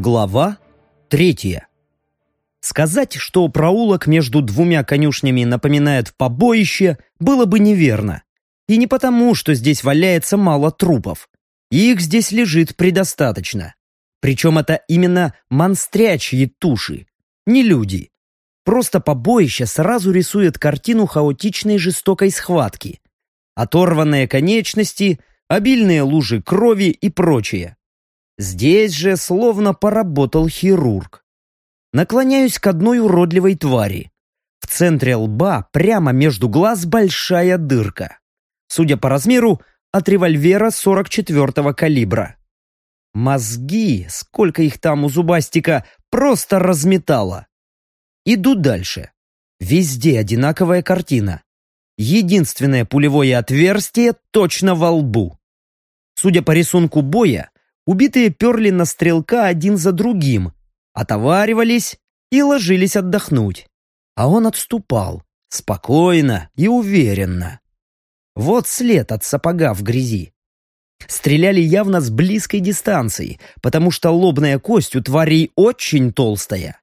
Глава третья. Сказать, что проулок между двумя конюшнями напоминает побоище, было бы неверно. И не потому, что здесь валяется мало трупов. Их здесь лежит предостаточно. Причем это именно монстрячьи туши, не люди. Просто побоище сразу рисует картину хаотичной жестокой схватки. Оторванные конечности, обильные лужи крови и прочее. Здесь же словно поработал хирург. Наклоняюсь к одной уродливой твари. В центре лба, прямо между глаз, большая дырка. Судя по размеру, от револьвера 44-го калибра. Мозги, сколько их там у зубастика, просто разметало. Иду дальше. Везде одинаковая картина. Единственное пулевое отверстие точно во лбу. Судя по рисунку боя, убитые перли на стрелка один за другим, отоваривались и ложились отдохнуть. А он отступал, спокойно и уверенно. Вот след от сапога в грязи. Стреляли явно с близкой дистанции, потому что лобная кость у тварей очень толстая.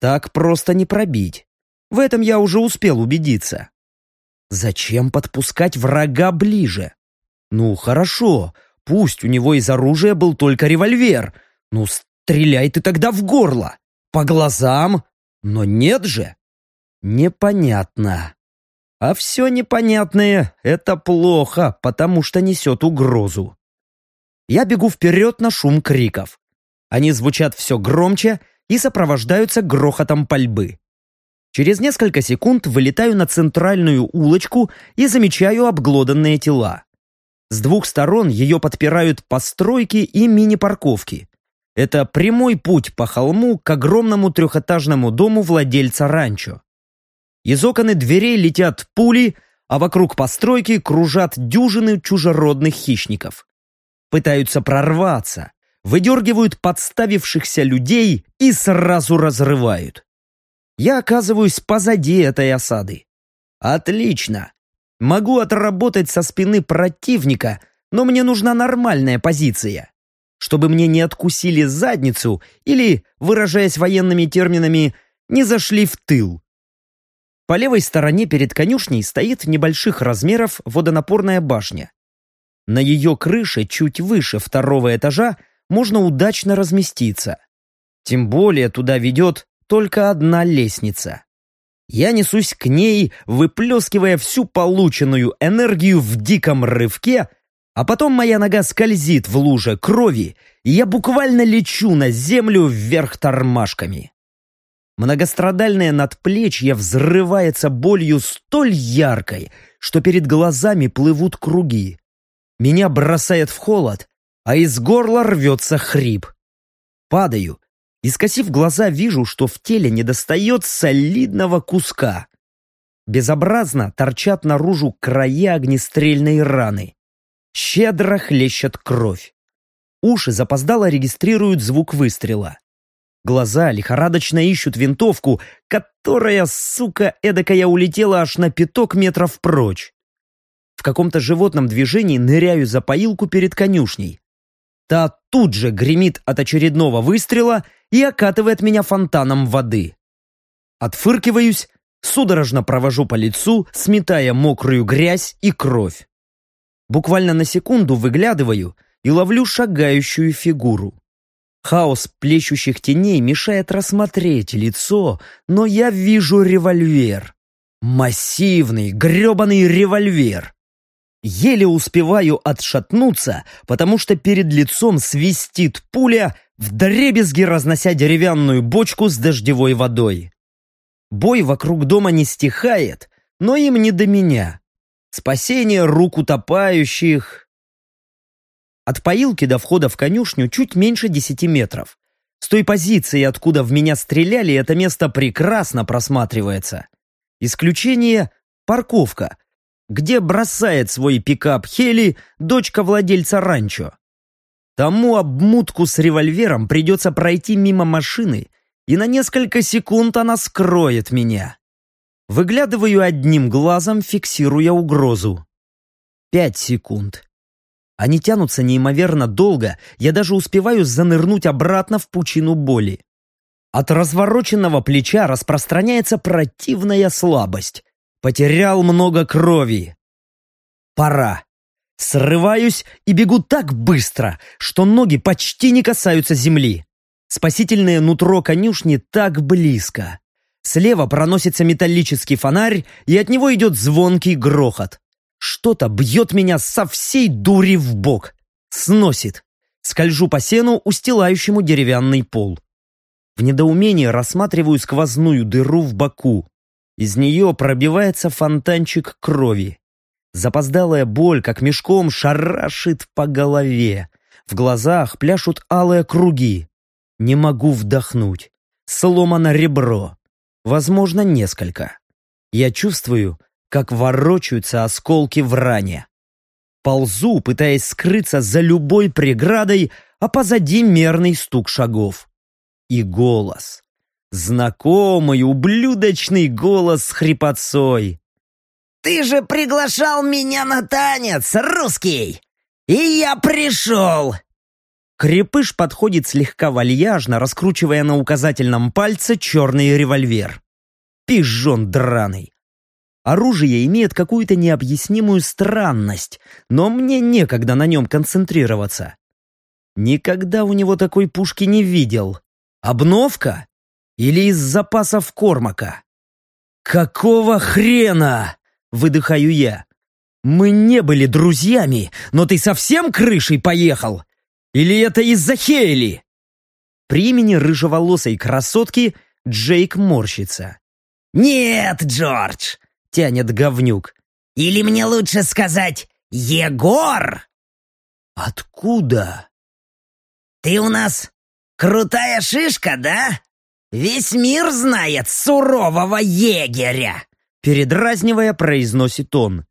Так просто не пробить. В этом я уже успел убедиться. Зачем подпускать врага ближе? Ну, хорошо, пусть у него из оружия был только револьвер. Ну, стреляй ты тогда в горло. По глазам. Но нет же. Непонятно. А все непонятное — это плохо, потому что несет угрозу. Я бегу вперед на шум криков. Они звучат все громче и сопровождаются грохотом пальбы. Через несколько секунд вылетаю на центральную улочку и замечаю обглоданные тела. С двух сторон ее подпирают постройки и мини-парковки. Это прямой путь по холму к огромному трехэтажному дому владельца ранчо. Из окон и дверей летят пули, а вокруг постройки кружат дюжины чужеродных хищников. Пытаются прорваться, выдергивают подставившихся людей и сразу разрывают. Я оказываюсь позади этой осады. Отлично. Могу отработать со спины противника, но мне нужна нормальная позиция. Чтобы мне не откусили задницу или, выражаясь военными терминами, не зашли в тыл. По левой стороне перед конюшней стоит небольших размеров водонапорная башня. На ее крыше, чуть выше второго этажа, можно удачно разместиться. Тем более туда ведет только одна лестница. Я несусь к ней, выплескивая всю полученную энергию в диком рывке, а потом моя нога скользит в луже крови, и я буквально лечу на землю вверх тормашками. Многострадальное надплечье взрывается болью столь яркой, что перед глазами плывут круги. Меня бросает в холод, а из горла рвется хрип. Падаю и, скосив глаза, вижу, что в теле недостает солидного куска. Безобразно торчат наружу края огнестрельной раны. Щедро хлещет кровь. Уши запоздало регистрируют звук выстрела. Глаза лихорадочно ищут винтовку, которая, сука, эдакая улетела аж на пяток метров прочь. В каком-то животном движении ныряю за поилку перед конюшней. Та тут же гремит от очередного выстрела и окатывает меня фонтаном воды. Отфыркиваюсь, судорожно провожу по лицу, сметая мокрую грязь и кровь. Буквально на секунду выглядываю и ловлю шагающую фигуру. Хаос плещущих теней мешает рассмотреть лицо, но я вижу револьвер. Массивный, гребаный револьвер. Еле успеваю отшатнуться, потому что перед лицом свистит пуля, вдребезги разнося деревянную бочку с дождевой водой. Бой вокруг дома не стихает, но им не до меня. Спасение рук утопающих, от поилки до входа в конюшню чуть меньше десяти метров. С той позиции, откуда в меня стреляли, это место прекрасно просматривается. Исключение — парковка, где бросает свой пикап Хели дочка владельца ранчо. Тому обмутку с револьвером придется пройти мимо машины, и на несколько секунд она скроет меня. Выглядываю одним глазом, фиксируя угрозу. Пять секунд. Они тянутся неимоверно долго, я даже успеваю занырнуть обратно в пучину боли. От развороченного плеча распространяется противная слабость. Потерял много крови. Пора. Срываюсь и бегу так быстро, что ноги почти не касаются земли. Спасительное нутро конюшни так близко. Слева проносится металлический фонарь, и от него идет звонкий грохот. Что-то бьет меня со всей дури в бок. Сносит. Скольжу по сену, устилающему деревянный пол. В недоумении рассматриваю сквозную дыру в боку. Из нее пробивается фонтанчик крови. Запоздалая боль, как мешком, шарашит по голове. В глазах пляшут алые круги. Не могу вдохнуть. Сломано ребро. Возможно, несколько. Я чувствую, как ворочаются осколки в ране. Ползу, пытаясь скрыться за любой преградой, а позади мерный стук шагов. И голос. Знакомый, ублюдочный голос с хрипотцой. «Ты же приглашал меня на танец, русский! И я пришел!» Крепыш подходит слегка вальяжно, раскручивая на указательном пальце черный револьвер. Пижон драный. Оружие имеет какую-то необъяснимую странность, но мне некогда на нем концентрироваться. Никогда у него такой пушки не видел. Обновка? Или из запасов Кормака? «Какого хрена?» — выдыхаю я. «Мы не были друзьями, но ты совсем крышей поехал? Или это из-за Хейли?» При имени рыжеволосой красотки Джейк морщится. «Нет, Джордж, — тянет говнюк. «Или мне лучше сказать Егор?» «Откуда?» «Ты у нас крутая шишка, да? Весь мир знает сурового егеря!» Передразнивая, произносит он.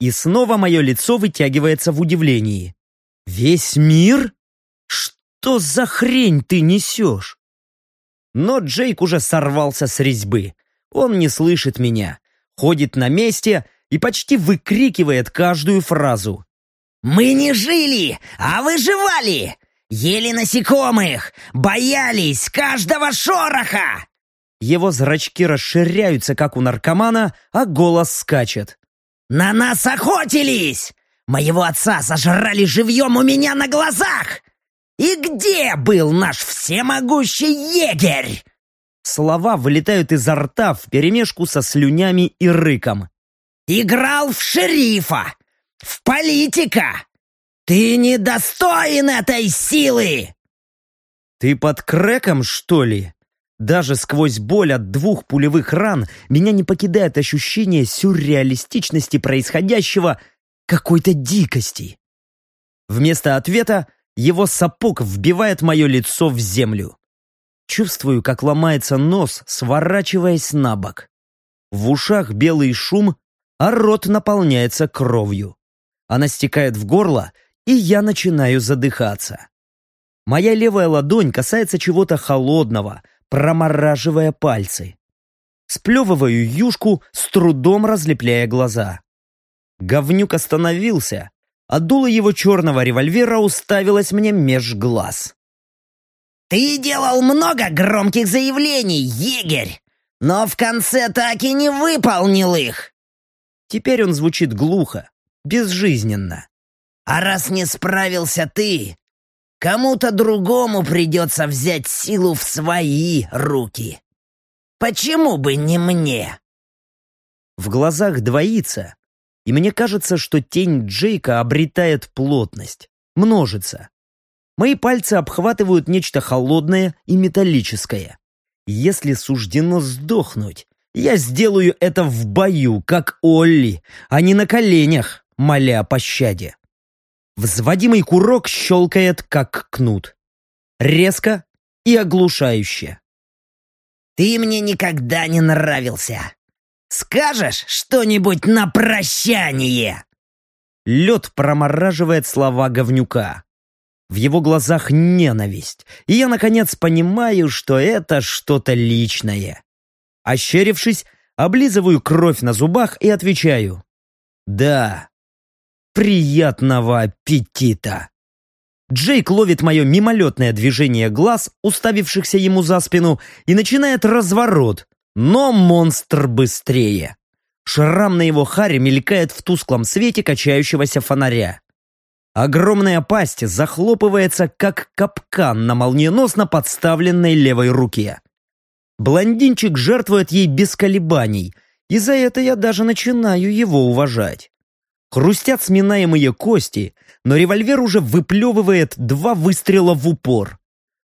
И снова мое лицо вытягивается в удивлении. «Весь мир? Что за хрень ты несешь?» Но Джейк уже сорвался с резьбы. Он не слышит меня ходит на месте и почти выкрикивает каждую фразу. «Мы не жили, а выживали! Ели насекомых, боялись каждого шороха!» Его зрачки расширяются, как у наркомана, а голос скачет. «На нас охотились! Моего отца сожрали живьем у меня на глазах! И где был наш всемогущий егерь?» Слова вылетают изо рта вперемешку со слюнями и рыком. «Играл в шерифа! В политика! Ты недостоин этой силы!» «Ты под крэком, что ли?» Даже сквозь боль от двух пулевых ран меня не покидает ощущение сюрреалистичности происходящего, какой-то дикости. Вместо ответа его сапог вбивает мое лицо в землю. Чувствую, как ломается нос, сворачиваясь на бок. В ушах белый шум, а рот наполняется кровью. Она стекает в горло, и я начинаю задыхаться. Моя левая ладонь касается чего-то холодного, промораживая пальцы. Сплевываю юшку, с трудом разлепляя глаза. Говнюк остановился, а дуло его черного револьвера уставилось мне меж глаз. «Ты делал много громких заявлений, егерь, но в конце так и не выполнил их!» Теперь он звучит глухо, безжизненно. «А раз не справился ты, кому-то другому придется взять силу в свои руки. Почему бы не мне?» В глазах двоится, и мне кажется, что тень Джейка обретает плотность, множится. Мои пальцы обхватывают нечто холодное и металлическое. Если суждено сдохнуть, я сделаю это в бою, как Олли, а не на коленях, моля о пощаде. Взводимый курок щелкает, как кнут. Резко и оглушающе. «Ты мне никогда не нравился. Скажешь что-нибудь на прощание?» Лед промораживает слова говнюка. В его глазах ненависть, и я, наконец, понимаю, что это что-то личное. Ощерившись, облизываю кровь на зубах и отвечаю. «Да». Приятного аппетита! Джейк ловит мое мимолетное движение глаз, уставившихся ему за спину, и начинает разворот, но монстр быстрее. Шрам на его харе мелькает в тусклом свете качающегося фонаря. Огромная пасть захлопывается, как капкан на молниеносно подставленной левой руке. Блондинчик жертвует ей без колебаний, и за это я даже начинаю его уважать. Хрустят сминаемые кости, но револьвер уже выплевывает два выстрела в упор.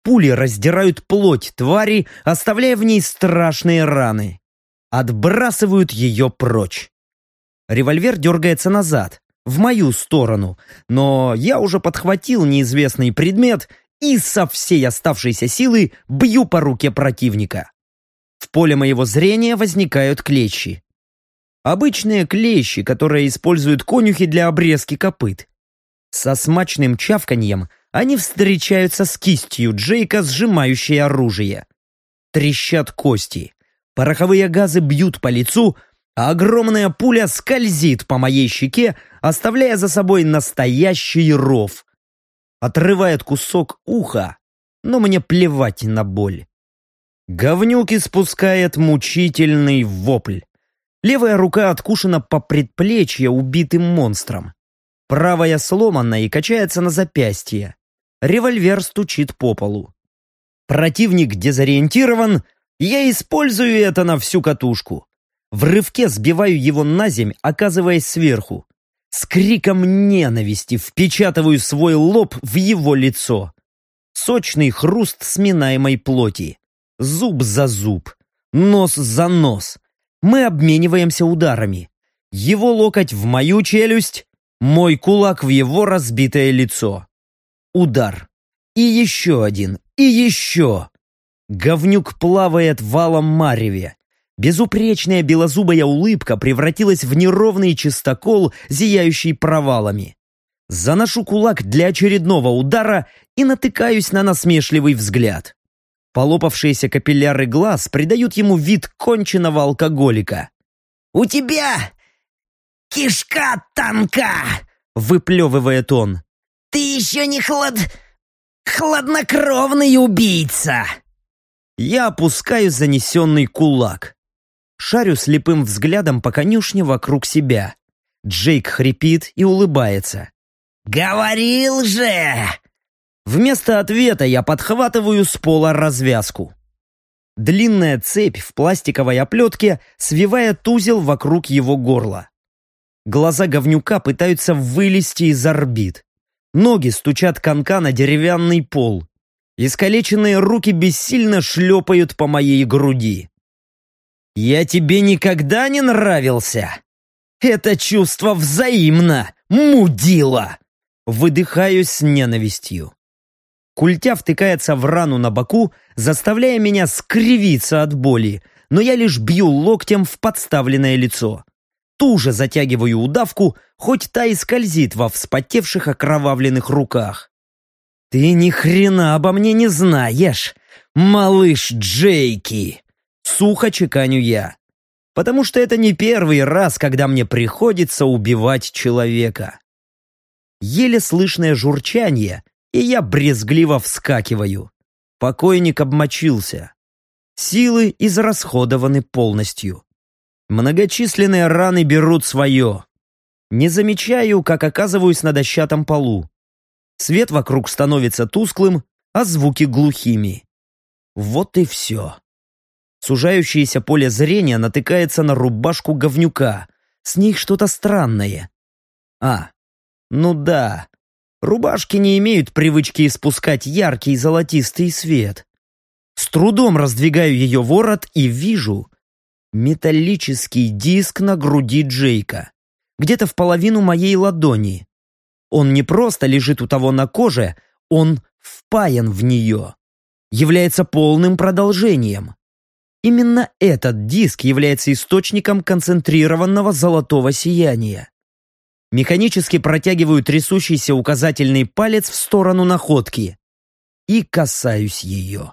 Пули раздирают плоть твари, оставляя в ней страшные раны. Отбрасывают ее прочь. Револьвер дергается назад, в мою сторону, но я уже подхватил неизвестный предмет и со всей оставшейся силы бью по руке противника. В поле моего зрения возникают клещи. Обычные клещи, которые используют конюхи для обрезки копыт. Со смачным чавканьем они встречаются с кистью Джейка, сжимающей оружие. Трещат кости. Пороховые газы бьют по лицу, а огромная пуля скользит по моей щеке, оставляя за собой настоящий ров. Отрывает кусок уха, но мне плевать на боль. Говнюк испускает мучительный вопль. Левая рука откушена по предплечье убитым монстром. Правая сломана и качается на запястье. Револьвер стучит по полу. Противник дезориентирован, я использую это на всю катушку. В рывке сбиваю его на земь, оказываясь сверху. С криком ненависти впечатываю свой лоб в его лицо. Сочный хруст сминаемой плоти. Зуб за зуб. Нос за нос. Мы обмениваемся ударами. Его локоть в мою челюсть, мой кулак в его разбитое лицо. Удар. И еще один. И еще. Говнюк плавает валом мареве. Безупречная белозубая улыбка превратилась в неровный чистокол, зияющий провалами. Заношу кулак для очередного удара и натыкаюсь на насмешливый взгляд. Полопавшиеся капилляры глаз придают ему вид конченного алкоголика. «У тебя кишка танка!» — выплевывает он. «Ты еще не хлад... хладнокровный убийца!» Я опускаю занесенный кулак. Шарю слепым взглядом по конюшне вокруг себя. Джейк хрипит и улыбается. «Говорил же!» Вместо ответа я подхватываю с пола развязку. Длинная цепь в пластиковой оплетке свивает узел вокруг его горла. Глаза говнюка пытаются вылезти из орбит. Ноги стучат конка на деревянный пол. Искалеченные руки бессильно шлепают по моей груди. «Я тебе никогда не нравился?» «Это чувство взаимно, мудила!» Выдыхаю с ненавистью. Культя втыкается в рану на боку, заставляя меня скривиться от боли, но я лишь бью локтем в подставленное лицо. Туже затягиваю удавку, хоть та и скользит во вспотевших окровавленных руках. «Ты ни хрена обо мне не знаешь, малыш Джейки!» Сухо чеканю я. Потому что это не первый раз, когда мне приходится убивать человека. Еле слышное журчание и я брезгливо вскакиваю. Покойник обмочился. Силы израсходованы полностью. Многочисленные раны берут свое. Не замечаю, как оказываюсь на дощатом полу. Свет вокруг становится тусклым, а звуки глухими. Вот и все. Сужающееся поле зрения натыкается на рубашку говнюка. С ней что-то странное. А, ну да, Рубашки не имеют привычки испускать яркий золотистый свет. С трудом раздвигаю ее ворот и вижу металлический диск на груди Джейка, где-то в половину моей ладони. Он не просто лежит у того на коже, он впаян в нее, является полным продолжением. Именно этот диск является источником концентрированного золотого сияния. Механически протягиваю трясущийся указательный палец в сторону находки и касаюсь ее.